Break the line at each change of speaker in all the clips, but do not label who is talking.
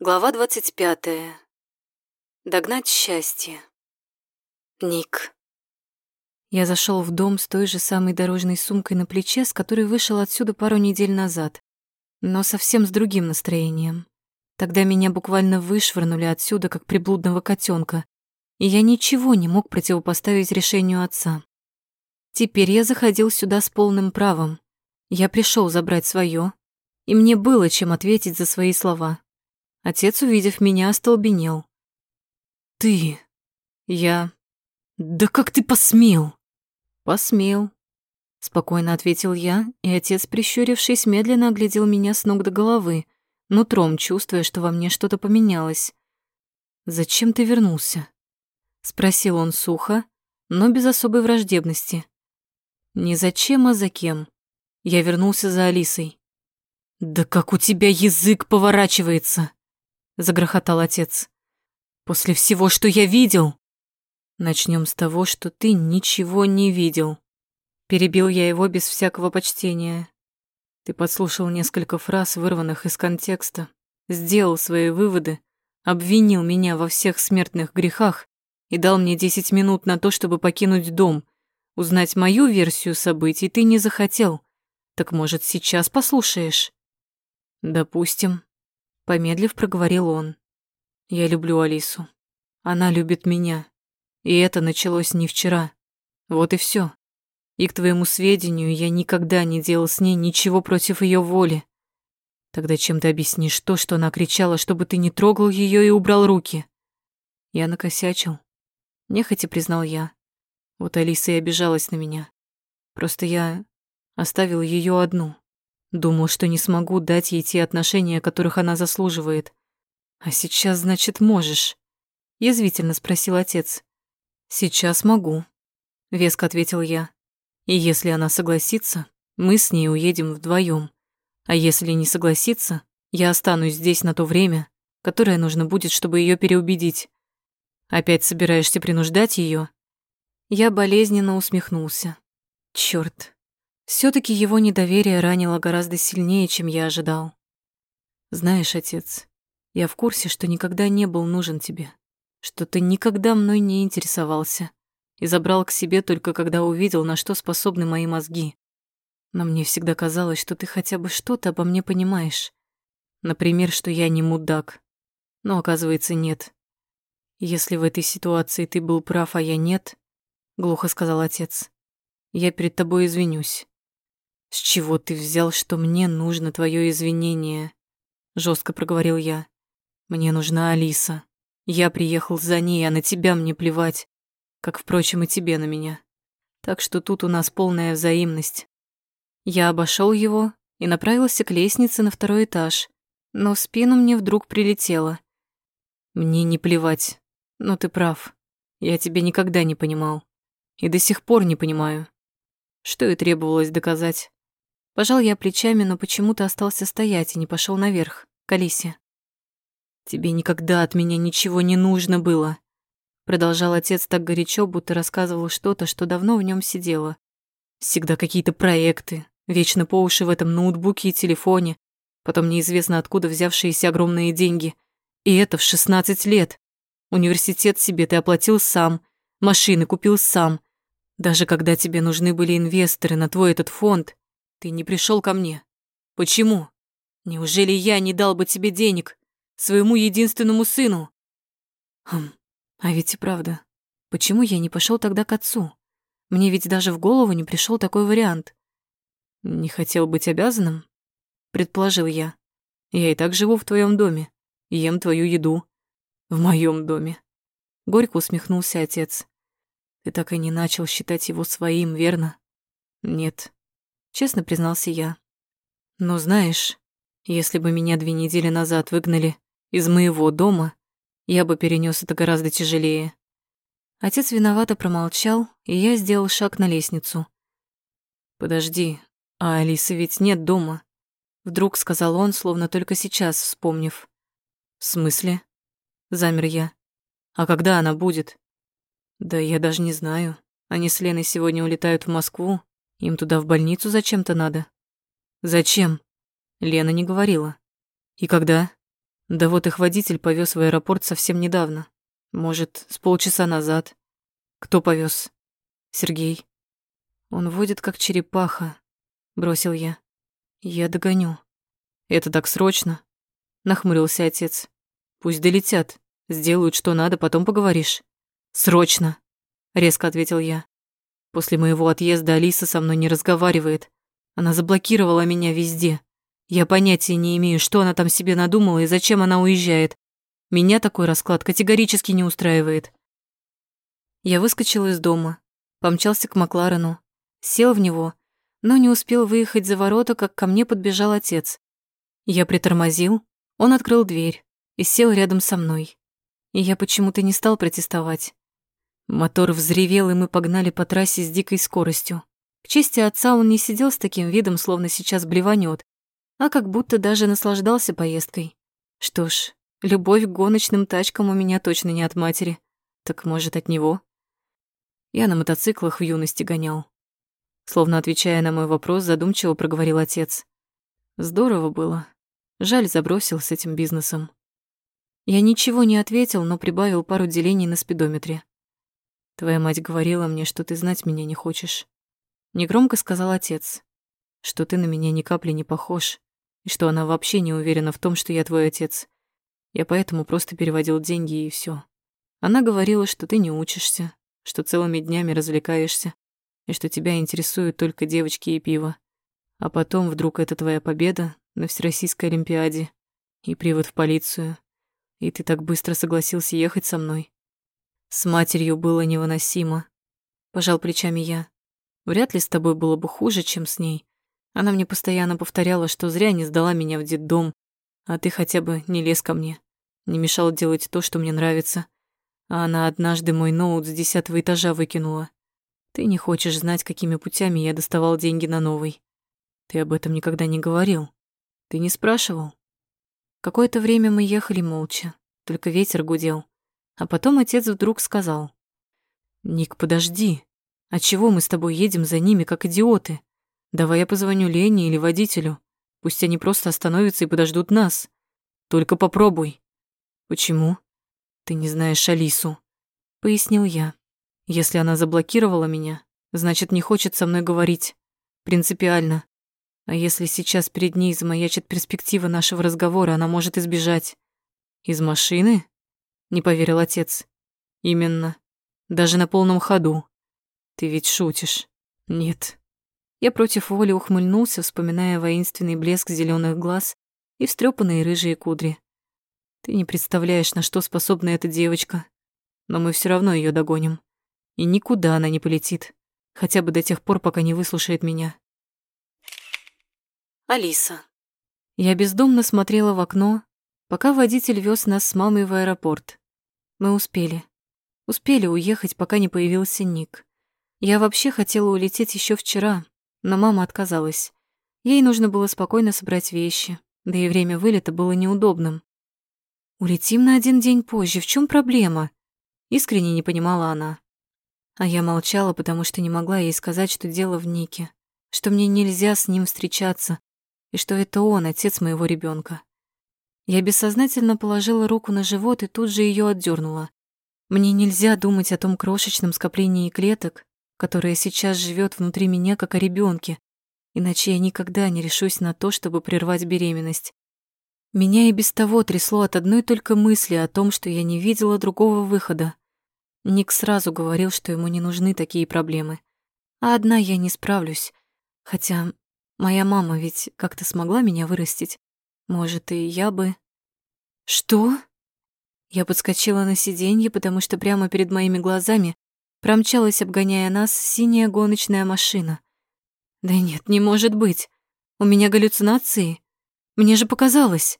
Глава двадцать пятая. Догнать счастье. Ник. Я зашел в дом с той же самой дорожной сумкой на плече, с которой вышел отсюда пару недель назад, но совсем с другим настроением. Тогда меня буквально вышвырнули отсюда, как приблудного котенка, и я ничего не мог противопоставить решению отца. Теперь я заходил сюда с полным правом. Я пришел забрать свое, и мне было чем ответить за свои слова. Отец, увидев меня, остолбенел. «Ты... я... да как ты посмел?» «Посмел», — спокойно ответил я, и отец, прищурившись, медленно оглядел меня с ног до головы, нутром чувствуя, что во мне что-то поменялось. «Зачем ты вернулся?» — спросил он сухо, но без особой враждебности. «Не зачем, а за кем?» Я вернулся за Алисой. «Да как у тебя язык поворачивается!» Загрохотал отец. После всего, что я видел. Начнем с того, что ты ничего не видел. Перебил я его без всякого почтения. Ты подслушал несколько фраз, вырванных из контекста, сделал свои выводы, обвинил меня во всех смертных грехах и дал мне десять минут на то, чтобы покинуть дом. Узнать мою версию событий ты не захотел. Так, может, сейчас послушаешь? Допустим. Помедлив, проговорил он. Я люблю Алису. Она любит меня. И это началось не вчера. Вот и все. И к твоему сведению, я никогда не делал с ней ничего против ее воли. Тогда чем ты объяснишь то, что она кричала, чтобы ты не трогал ее и убрал руки? Я накосячил. Нехотя признал я. Вот Алиса и обижалась на меня. Просто я оставил ее одну. Думал, что не смогу дать ей те отношения, которых она заслуживает. А сейчас, значит, можешь? Язвительно спросил отец. Сейчас могу, веско ответил я. И если она согласится, мы с ней уедем вдвоем. А если не согласится, я останусь здесь на то время, которое нужно будет, чтобы ее переубедить. Опять собираешься принуждать ее? Я болезненно усмехнулся. Черт, все таки его недоверие ранило гораздо сильнее, чем я ожидал. Знаешь, отец, я в курсе, что никогда не был нужен тебе, что ты никогда мной не интересовался и забрал к себе только когда увидел, на что способны мои мозги. Но мне всегда казалось, что ты хотя бы что-то обо мне понимаешь. Например, что я не мудак. Но оказывается, нет. Если в этой ситуации ты был прав, а я нет, глухо сказал отец, я перед тобой извинюсь. «С чего ты взял, что мне нужно твое извинение?» Жестко проговорил я. «Мне нужна Алиса. Я приехал за ней, а на тебя мне плевать. Как, впрочем, и тебе на меня. Так что тут у нас полная взаимность». Я обошел его и направился к лестнице на второй этаж, но в спину мне вдруг прилетело. «Мне не плевать, но ты прав. Я тебя никогда не понимал. И до сих пор не понимаю. Что и требовалось доказать. Пожал я плечами, но почему-то остался стоять и не пошел наверх, к Алисе. «Тебе никогда от меня ничего не нужно было», продолжал отец так горячо, будто рассказывал что-то, что давно в нем сидело. «Всегда какие-то проекты, вечно по уши в этом ноутбуке и телефоне, потом неизвестно откуда взявшиеся огромные деньги. И это в 16 лет. Университет себе ты оплатил сам, машины купил сам. Даже когда тебе нужны были инвесторы на твой этот фонд, ты не пришел ко мне. Почему? Неужели я не дал бы тебе денег? Своему единственному сыну? Хм, а ведь и правда. Почему я не пошел тогда к отцу? Мне ведь даже в голову не пришел такой вариант. Не хотел быть обязанным? Предположил я. Я и так живу в твоем доме. Ем твою еду. В моем доме. Горько усмехнулся отец. Ты так и не начал считать его своим, верно? Нет, честно признался я. Но знаешь, если бы меня две недели назад выгнали из моего дома, я бы перенес это гораздо тяжелее. Отец виновато промолчал, и я сделал шаг на лестницу. «Подожди, а Алисы ведь нет дома», — вдруг сказал он, словно только сейчас вспомнив. «В смысле?» — замер я. «А когда она будет?» «Да я даже не знаю. Они с Леной сегодня улетают в Москву, им туда в больницу зачем-то надо. Зачем? Лена не говорила. И когда? Да вот их водитель повез в аэропорт совсем недавно. Может, с полчаса назад. Кто повез? Сергей. Он водит как черепаха, бросил я. Я догоню. Это так срочно? Нахмурился отец. Пусть долетят, сделают что надо, потом поговоришь. Срочно, резко ответил я. После моего отъезда Алиса со мной не разговаривает. Она заблокировала меня везде. Я понятия не имею, что она там себе надумала и зачем она уезжает. Меня такой расклад категорически не устраивает. Я выскочил из дома, помчался к Макларену, сел в него, но не успел выехать за ворота, как ко мне подбежал отец. Я притормозил, он открыл дверь и сел рядом со мной. И я почему-то не стал протестовать. Мотор взревел, и мы погнали по трассе с дикой скоростью. К чести отца он не сидел с таким видом, словно сейчас блеванет, а как будто даже наслаждался поездкой. Что ж, любовь к гоночным тачкам у меня точно не от матери. Так может, от него? Я на мотоциклах в юности гонял. Словно отвечая на мой вопрос, задумчиво проговорил отец. Здорово было. Жаль, забросил с этим бизнесом. Я ничего не ответил, но прибавил пару делений на спидометре. Твоя мать говорила мне, что ты знать меня не хочешь. Негромко сказал отец, что ты на меня ни капли не похож и что она вообще не уверена в том, что я твой отец. Я поэтому просто переводил деньги и все. Она говорила, что ты не учишься, что целыми днями развлекаешься, и что тебя интересуют только девочки и пиво. А потом вдруг это твоя победа на Всероссийской Олимпиаде и привод в полицию, и ты так быстро согласился ехать со мной. С матерью было невыносимо. Пожал плечами я. Вряд ли с тобой было бы хуже, чем с ней. Она мне постоянно повторяла, что зря не сдала меня в детдом, а ты хотя бы не лез ко мне, не мешал делать то, что мне нравится. А она однажды мой ноут с десятого этажа выкинула. Ты не хочешь знать, какими путями я доставал деньги на новый. Ты об этом никогда не говорил. Ты не спрашивал. Какое-то время мы ехали молча, только ветер гудел. А потом отец вдруг сказал. «Ник, подожди. А чего мы с тобой едем за ними, как идиоты? Давай я позвоню Лене или водителю. Пусть они просто остановятся и подождут нас. Только попробуй. Почему? Ты не знаешь Алису. Пояснил я. Если она заблокировала меня, значит, не хочет со мной говорить. Принципиально. А если сейчас перед ней замаячит перспектива нашего разговора, она может избежать. Из машины? Не поверил отец. Именно. Даже на полном ходу. Ты ведь шутишь. Нет, я против воли ухмыльнулся, вспоминая воинственный блеск зеленых глаз и встрепанные рыжие кудри. Ты не представляешь, на что способна эта девочка. Но мы все равно ее догоним. И никуда она не полетит. Хотя бы до тех пор, пока не выслушает меня. Алиса. Я бездомно смотрела в окно, пока водитель вез нас с мамой в аэропорт. Мы успели. Успели уехать, пока не появился Ник. Я вообще хотела улететь еще вчера, но мама отказалась. Ей нужно было спокойно собрать вещи, да и время вылета было неудобным. «Улетим на один день позже, в чем проблема?» Искренне не понимала она. А я молчала, потому что не могла ей сказать, что дело в Нике, что мне нельзя с ним встречаться, и что это он, отец моего ребенка. Я бессознательно положила руку на живот и тут же ее отдернула. Мне нельзя думать о том крошечном скоплении клеток, которая сейчас живет внутри меня как о ребенке, иначе я никогда не решусь на то, чтобы прервать беременность. Меня и без того трясло от одной только мысли о том, что я не видела другого выхода. Ник сразу говорил, что ему не нужны такие проблемы. А одна я не справлюсь. Хотя моя мама ведь как-то смогла меня вырастить. Может, и я бы... Что? Я подскочила на сиденье, потому что прямо перед моими глазами Промчалась, обгоняя нас, синяя гоночная машина. Да нет, не может быть. У меня галлюцинации. Мне же показалось.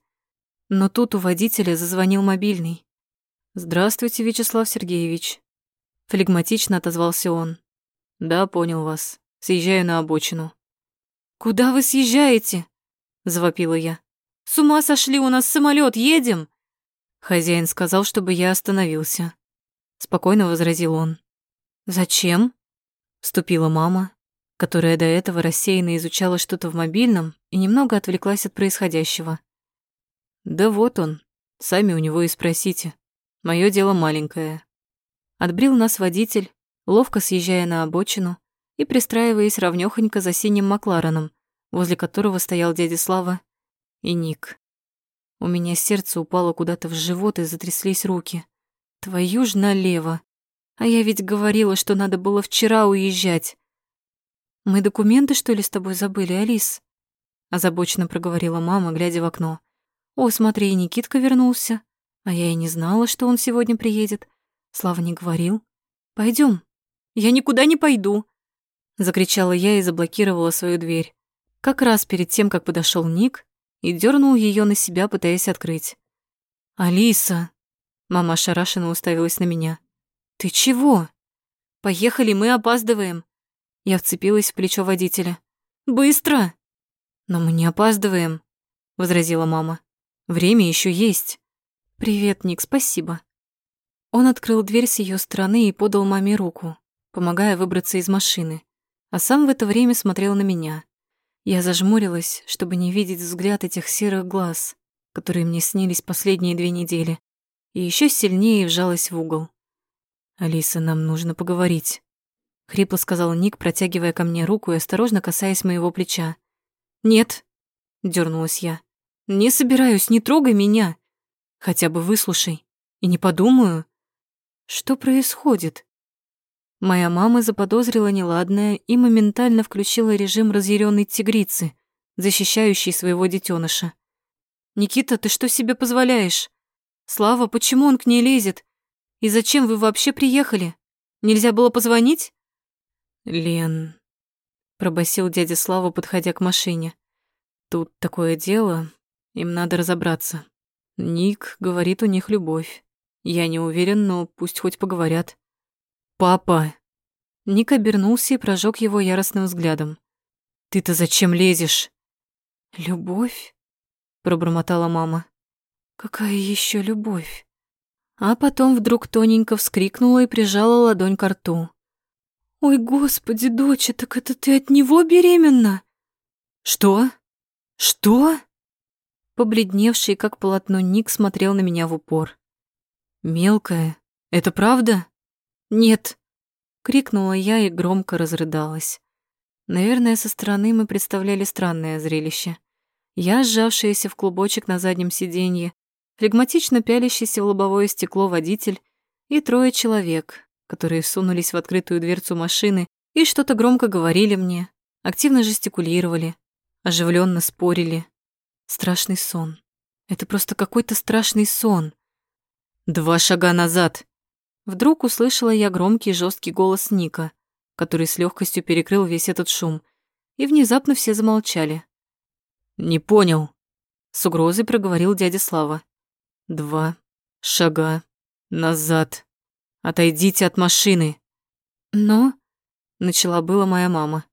Но тут у водителя зазвонил мобильный. «Здравствуйте, Вячеслав Сергеевич». Флегматично отозвался он. «Да, понял вас. Съезжаю на обочину». «Куда вы съезжаете?» Завопила я. «С ума сошли, у нас самолет, едем!» Хозяин сказал, чтобы я остановился. Спокойно возразил он. «Зачем?» — вступила мама, которая до этого рассеянно изучала что-то в мобильном и немного отвлеклась от происходящего. «Да вот он, Сами у него и спросите. Мое дело маленькое. Отбрил нас водитель, ловко съезжая на обочину и пристраиваясь ровнёхонько за синим Маклареном, возле которого стоял дядя Слава и Ник. У меня сердце упало куда-то в живот и затряслись руки. Твою ж налево. А я ведь говорила, что надо было вчера уезжать. Мы документы, что ли, с тобой забыли, Алис? Озабоченно проговорила мама, глядя в окно. О, смотри, Никитка вернулся. А я и не знала, что он сегодня приедет. Слава не говорил. Пойдем. Я никуда не пойду. Закричала я и заблокировала свою дверь. Как раз перед тем, как подошел Ник и дернул ее на себя, пытаясь открыть. «Алиса!» Мама ошарашенно уставилась на меня. «Ты чего?» «Поехали, мы опаздываем!» Я вцепилась в плечо водителя. «Быстро!» «Но мы не опаздываем», — возразила мама. «Время еще есть». «Привет, Ник, спасибо». Он открыл дверь с ее стороны и подал маме руку, помогая выбраться из машины, а сам в это время смотрел на меня. Я зажмурилась, чтобы не видеть взгляд этих серых глаз, которые мне снились последние две недели, и еще сильнее вжалась в угол. «Алиса, нам нужно поговорить», — хрипло сказал Ник, протягивая ко мне руку и осторожно касаясь моего плеча. «Нет», — дернулась я, — «не собираюсь, не трогай меня. Хотя бы выслушай, и не подумаю. Что происходит?» Моя мама заподозрила неладное и моментально включила режим разъяренной тигрицы, защищающей своего детеныша. «Никита, ты что себе позволяешь? Слава, почему он к ней лезет? И зачем вы вообще приехали? Нельзя было позвонить?» «Лен», — пробасил дядя Слава, подходя к машине. «Тут такое дело, им надо разобраться. Ник говорит, у них любовь. Я не уверен, но пусть хоть поговорят». «Папа!» Ник обернулся и прожег его яростным взглядом. «Ты-то зачем лезешь?» «Любовь?» — пробормотала мама. «Какая еще любовь?» А потом вдруг тоненько вскрикнула и прижала ладонь к рту. «Ой, господи, доча, так это ты от него беременна?» «Что? Что?» Побледневший, как полотно, Ник смотрел на меня в упор. «Мелкая, это правда?» «Нет!» — крикнула я и громко разрыдалась. Наверное, со стороны мы представляли странное зрелище. Я, сжавшаяся в клубочек на заднем сиденье, флегматично пялящийся в лобовое стекло водитель и трое человек, которые сунулись в открытую дверцу машины и что-то громко говорили мне, активно жестикулировали, оживленно спорили. Страшный сон. Это просто какой-то страшный сон. «Два шага назад!» Вдруг услышала я громкий жесткий голос Ника, который с легкостью перекрыл весь этот шум, и внезапно все замолчали. «Не понял», — с угрозой проговорил дядя Слава. «Два шага назад. Отойдите от машины». «Но...» — начала была моя мама.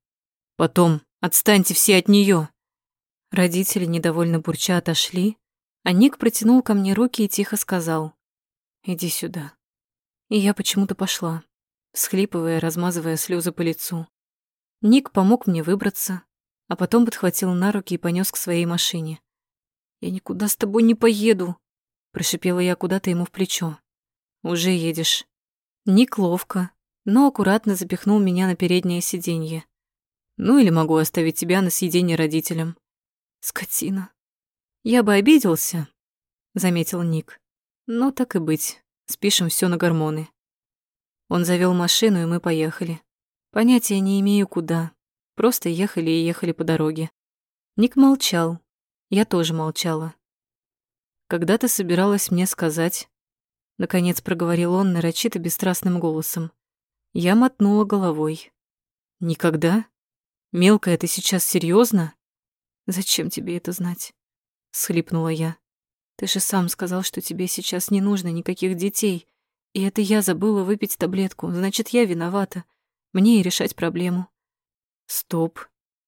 «Потом отстаньте все от нее. Родители недовольно бурча отошли, а Ник протянул ко мне руки и тихо сказал. «Иди сюда». И я почему-то пошла, схлипывая, размазывая слезы по лицу. Ник помог мне выбраться, а потом подхватил на руки и понес к своей машине. «Я никуда с тобой не поеду», — прошипела я куда-то ему в плечо. «Уже едешь». Ник ловко, но аккуратно запихнул меня на переднее сиденье. «Ну или могу оставить тебя на сиденье родителям». «Скотина». «Я бы обиделся», — заметил Ник. «Но так и быть. Спишем все на гормоны. Он завел машину, и мы поехали. Понятия не имею куда. Просто ехали и ехали по дороге. Ник молчал. Я тоже молчала. Когда ты собиралась мне сказать? Наконец проговорил он нарочито бесстрастным голосом. Я мотнула головой. Никогда? Мелкая, ты сейчас серьезно? Зачем тебе это знать? Схлипнула я. Ты же сам сказал, что тебе сейчас не нужно никаких детей. И это я забыла выпить таблетку, значит, я виновата. Мне и решать проблему. Стоп.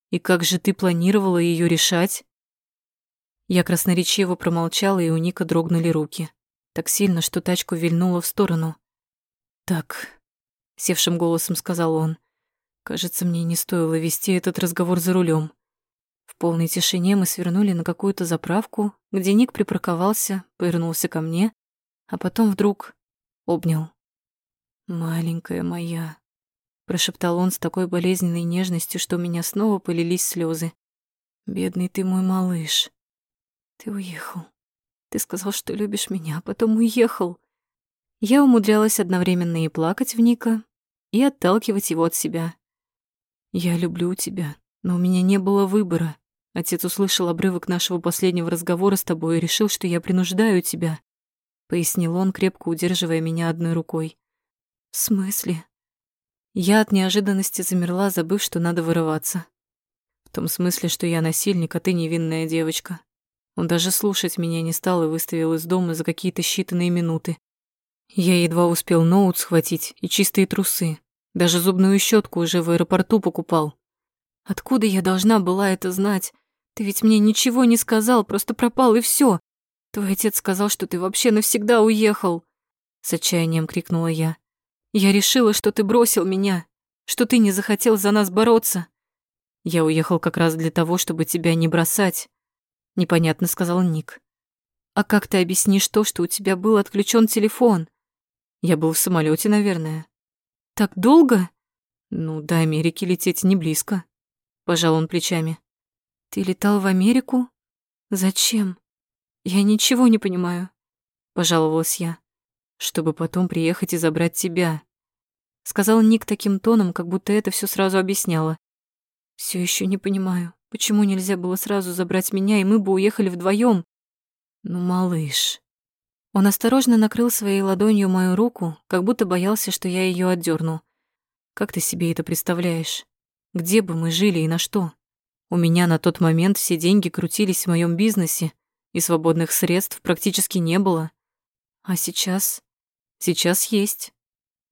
И как же ты планировала ее решать? Я красноречиво промолчала, и у Ника дрогнули руки. Так сильно, что тачку вильнула в сторону. «Так», — севшим голосом сказал он, «кажется, мне не стоило вести этот разговор за рулем. В полной тишине мы свернули на какую-то заправку, где Ник припарковался, повернулся ко мне, а потом вдруг обнял. «Маленькая моя», — прошептал он с такой болезненной нежностью, что у меня снова полились слезы. «Бедный ты мой малыш. Ты уехал. Ты сказал, что любишь меня, а потом уехал». Я умудрялась одновременно и плакать в Ника, и отталкивать его от себя. «Я люблю тебя, но у меня не было выбора. Отец услышал обрывок нашего последнего разговора с тобой и решил, что я принуждаю тебя», — пояснил он, крепко удерживая меня одной рукой. «В смысле?» Я от неожиданности замерла, забыв, что надо вырываться. В том смысле, что я насильник, а ты невинная девочка. Он даже слушать меня не стал и выставил из дома за какие-то считанные минуты. Я едва успел ноут схватить и чистые трусы. Даже зубную щетку уже в аэропорту покупал. Откуда я должна была это знать? Ты ведь мне ничего не сказал, просто пропал и все. Твой отец сказал, что ты вообще навсегда уехал. С отчаянием крикнула я. Я решила, что ты бросил меня, что ты не захотел за нас бороться. Я уехал как раз для того, чтобы тебя не бросать. Непонятно сказал Ник. А как ты объяснишь то, что у тебя был отключен телефон? Я был в самолете, наверное. Так долго? Ну, до Америки лететь не близко. Пожал он плечами. Ты летал в Америку? Зачем? Я ничего не понимаю. Пожаловалась я чтобы потом приехать и забрать тебя. Сказал Ник таким тоном, как будто это все сразу объясняло. Все еще не понимаю, почему нельзя было сразу забрать меня, и мы бы уехали вдвоем. Ну, малыш. Он осторожно накрыл своей ладонью мою руку, как будто боялся, что я ее отдерну. Как ты себе это представляешь? Где бы мы жили и на что? У меня на тот момент все деньги крутились в моем бизнесе, и свободных средств практически не было. А сейчас Сейчас есть,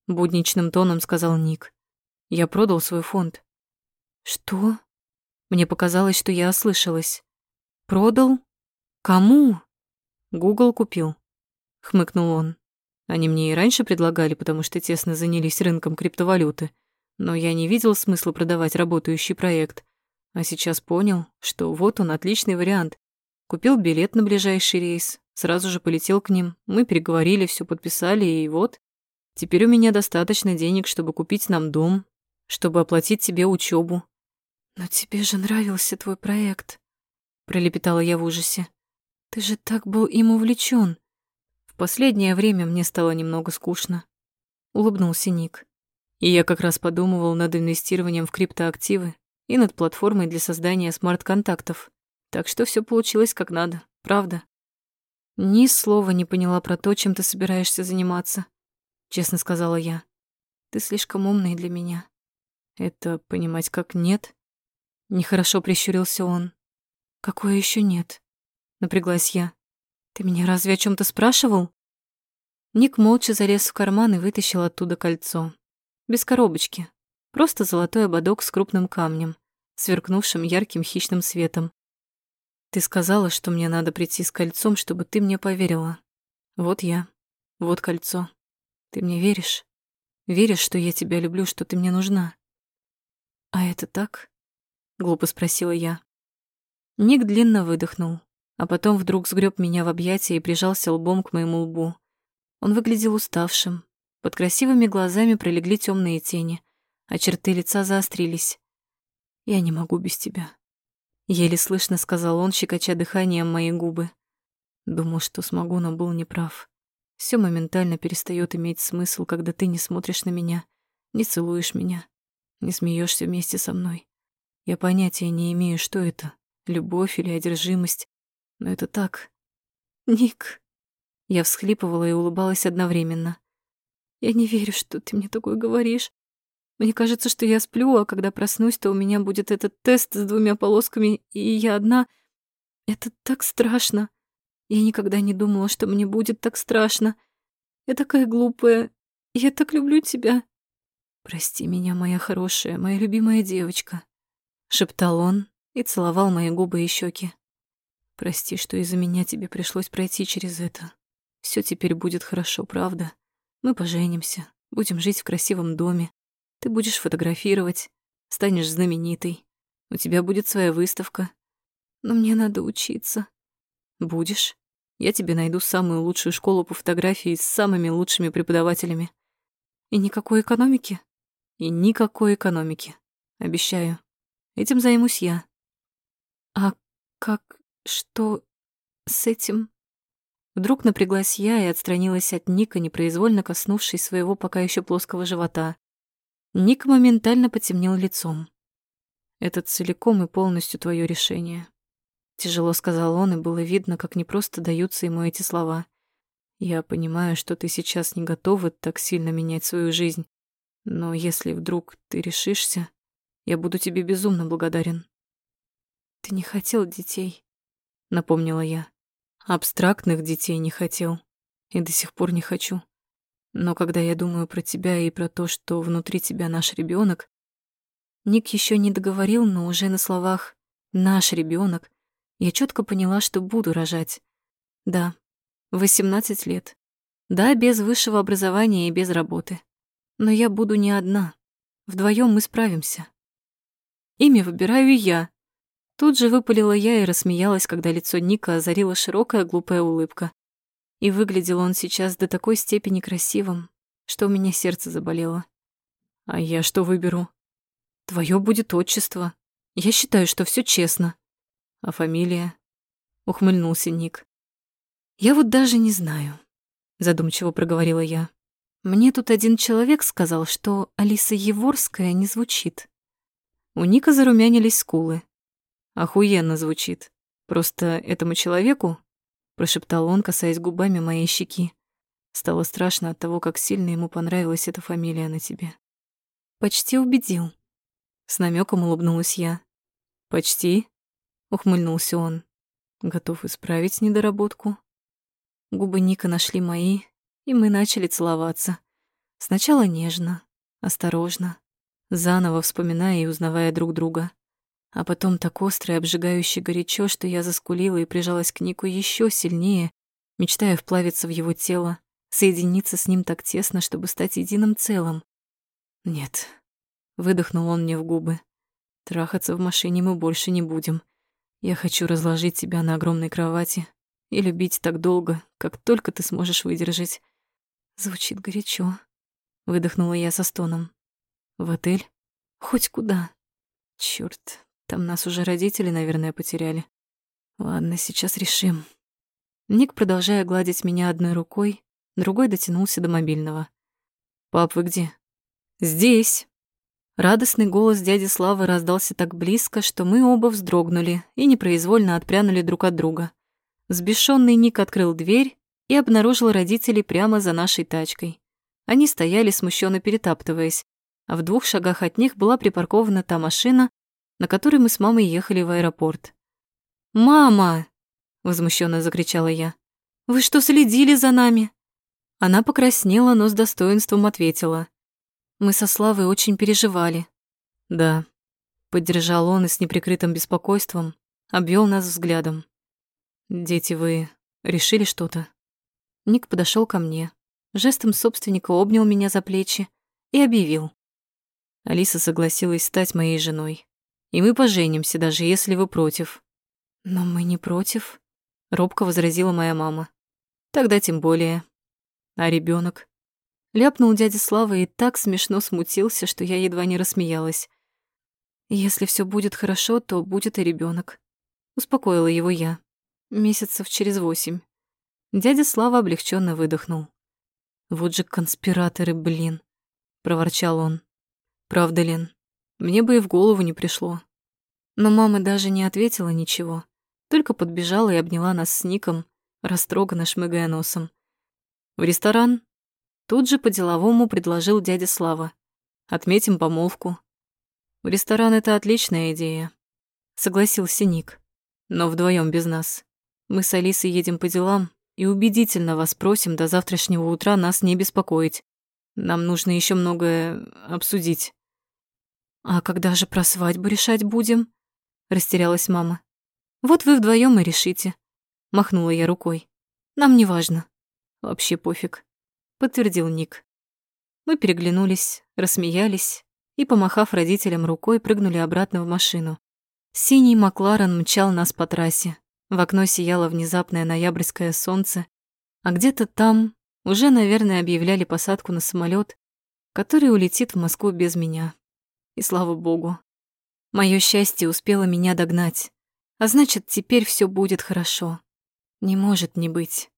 будничным тоном сказал Ник. Я продал свой фонд. Что? Мне показалось, что я ослышалась. Продал? Кому? Гугл купил, хмыкнул он. Они мне и раньше предлагали, потому что тесно занялись рынком криптовалюты. Но я не видел смысла продавать работающий проект. А сейчас понял, что вот он отличный вариант. Купил билет на ближайший рейс, Сразу же полетел к ним. Мы переговорили, все подписали, и вот. Теперь у меня достаточно денег, чтобы купить нам дом, чтобы оплатить тебе учебу. Но тебе же нравился твой проект, пролепетала я в ужасе. Ты же так был им увлечен. В последнее время мне стало немного скучно. Улыбнулся Ник. И я как раз подумывал над инвестированием в криптоактивы и над платформой для создания смарт-контактов. Так что все получилось как надо, правда. Ни слова не поняла про то, чем ты собираешься заниматься, честно сказала я. Ты слишком умный для меня. Это понимать как нет? Нехорошо прищурился он. Какое еще нет? Напряглась я. Ты меня разве о чем то спрашивал? Ник молча залез в карман и вытащил оттуда кольцо. Без коробочки. Просто золотой ободок с крупным камнем, сверкнувшим ярким хищным светом. Ты сказала, что мне надо прийти с кольцом, чтобы ты мне поверила. Вот я. Вот кольцо. Ты мне веришь? Веришь, что я тебя люблю, что ты мне нужна? А это так? Глупо спросила я. Ник длинно выдохнул, а потом вдруг сгреб меня в объятия и прижался лбом к моему лбу. Он выглядел уставшим. Под красивыми глазами пролегли темные тени, а черты лица заострились. Я не могу без тебя. Еле слышно сказал он, щекоча дыханием мои губы. Думал, что смогу, но был неправ. Все моментально перестает иметь смысл, когда ты не смотришь на меня, не целуешь меня, не смеешься вместе со мной. Я понятия не имею, что это, любовь или одержимость, но это так. Ник. Я всхлипывала и улыбалась одновременно. Я не верю, что ты мне такое говоришь. Мне кажется, что я сплю, а когда проснусь, то у меня будет этот тест с двумя полосками, и я одна. Это так страшно. Я никогда не думала, что мне будет так страшно. Я такая глупая. Я так люблю тебя. Прости меня, моя хорошая, моя любимая девочка, шептал он и целовал мои губы и щеки. Прости, что из-за меня тебе пришлось пройти через это. Все теперь будет хорошо, правда? Мы поженимся, будем жить в красивом доме, ты будешь фотографировать, станешь знаменитой. У тебя будет своя выставка. но мне надо учиться. Будешь. Я тебе найду самую лучшую школу по фотографии с самыми лучшими преподавателями. И никакой экономики? И никакой экономики. Обещаю. Этим займусь я. А как... что с этим? Вдруг напряглась я и отстранилась от Ника, непроизвольно коснувшись своего пока еще плоского живота. Ник моментально потемнел лицом. «Это целиком и полностью твое решение», — тяжело сказал он, и было видно, как непросто даются ему эти слова. «Я понимаю, что ты сейчас не готова так сильно менять свою жизнь, но если вдруг ты решишься, я буду тебе безумно благодарен». «Ты не хотел детей», — напомнила я. «Абстрактных детей не хотел и до сих пор не хочу. Но когда я думаю про тебя и про то, что внутри тебя наш ребенок, Ник еще не договорил, но уже на словах «наш ребенок я четко поняла, что буду рожать. Да, 18 лет. Да, без высшего образования и без работы. Но я буду не одна. Вдвоем мы справимся. Имя выбираю я. Тут же выпалила я и рассмеялась, когда лицо Ника озарила широкая глупая улыбка. И выглядел он сейчас до такой степени красивым, что у меня сердце заболело. А я что выберу? Твое будет отчество. Я считаю, что все честно. А фамилия? Ухмыльнулся Ник. Я вот даже не знаю, задумчиво проговорила я. Мне тут один человек сказал, что Алиса Еворская не звучит. У Ника зарумянились скулы. Охуенно звучит. Просто этому человеку прошептал он, касаясь губами моей щеки. Стало страшно от того, как сильно ему понравилась эта фамилия на тебе. Почти убедил. С намеком улыбнулась я. Почти? Ухмыльнулся он. Готов исправить недоработку. Губы Ника нашли мои, и мы начали целоваться. Сначала нежно, осторожно, заново вспоминая и узнавая друг друга а потом так остро и обжигающе горячо, что я заскулила и прижалась к Нику еще сильнее, мечтая вплавиться в его тело, соединиться с ним так тесно, чтобы стать единым целым. «Нет», — выдохнул он мне в губы, — «трахаться в машине мы больше не будем. Я хочу разложить тебя на огромной кровати и любить так долго, как только ты сможешь выдержать». Звучит горячо, — выдохнула я со стоном. «В отель? Хоть куда?» Чёрт, там нас уже родители, наверное, потеряли. Ладно, сейчас решим. Ник, продолжая гладить меня одной рукой, другой дотянулся до мобильного. «Пап, вы где?» «Здесь». Радостный голос дяди Славы раздался так близко, что мы оба вздрогнули и непроизвольно отпрянули друг от друга. Сбешенный Ник открыл дверь и обнаружил родителей прямо за нашей тачкой. Они стояли, смущенно перетаптываясь, а в двух шагах от них была припаркована та машина, на которой мы с мамой ехали в аэропорт. «Мама!» — возмущенно закричала я. «Вы что, следили за нами?» Она покраснела, но с достоинством ответила. «Мы со Славой очень переживали». «Да», — поддержал он и с неприкрытым беспокойством обвел нас взглядом. «Дети, вы решили что-то?» Ник подошел ко мне, жестом собственника обнял меня за плечи и объявил. Алиса согласилась стать моей женой и мы поженимся, даже если вы против». «Но мы не против», — робко возразила моя мама. «Тогда тем более. А ребенок? Ляпнул дядя Слава и так смешно смутился, что я едва не рассмеялась. «Если все будет хорошо, то будет и ребенок. успокоила его я. Месяцев через восемь. Дядя Слава облегченно выдохнул. «Вот же конспираторы, блин!» — проворчал он. «Правда, Лен, мне бы и в голову не пришло. Но мама даже не ответила ничего, только подбежала и обняла нас с Ником, растроганно шмыгая носом. В ресторан тут же по-деловому предложил дядя Слава. Отметим помолвку. В ресторан это отличная идея, согласился Ник. Но вдвоем без нас. Мы с Алисой едем по делам и убедительно вас просим до завтрашнего утра нас не беспокоить. Нам нужно еще многое обсудить. «А когда же про свадьбу решать будем?» — растерялась мама. «Вот вы вдвоем и решите», — махнула я рукой. «Нам не важно. Вообще пофиг», — подтвердил Ник. Мы переглянулись, рассмеялись и, помахав родителям рукой, прыгнули обратно в машину. Синий Макларен мчал нас по трассе. В окно сияло внезапное ноябрьское солнце, а где-то там уже, наверное, объявляли посадку на самолет, который улетит в Москву без меня. И слава богу. Моё счастье успело меня догнать. А значит, теперь все будет хорошо. Не может не быть.